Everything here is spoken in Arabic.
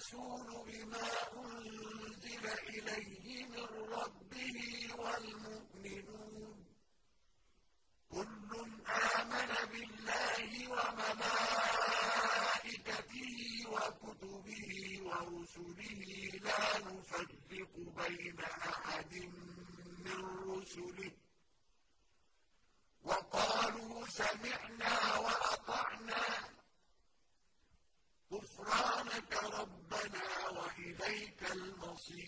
الرَّسُولُ بِمَا أُنزِلَ إِلَيْهِ مِن رَّبِّهِ وَالْمُؤْمِنُونَ كُلٌّ آمَنَ بِاللَّهِ وَمَلَائِكَتِهِ وَكُتُبِهِ وَرُسُلِهِ لَا نُفَرِّقُ بَيْنَ أَحَدٍ مِّن رُّسُلِهِ وَقَالُوا سَمِعْنَا وَأَطَعْنَا وَإِلَيْكَ الْمَصِيرُ.